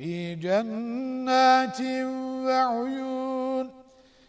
في جنات وعيون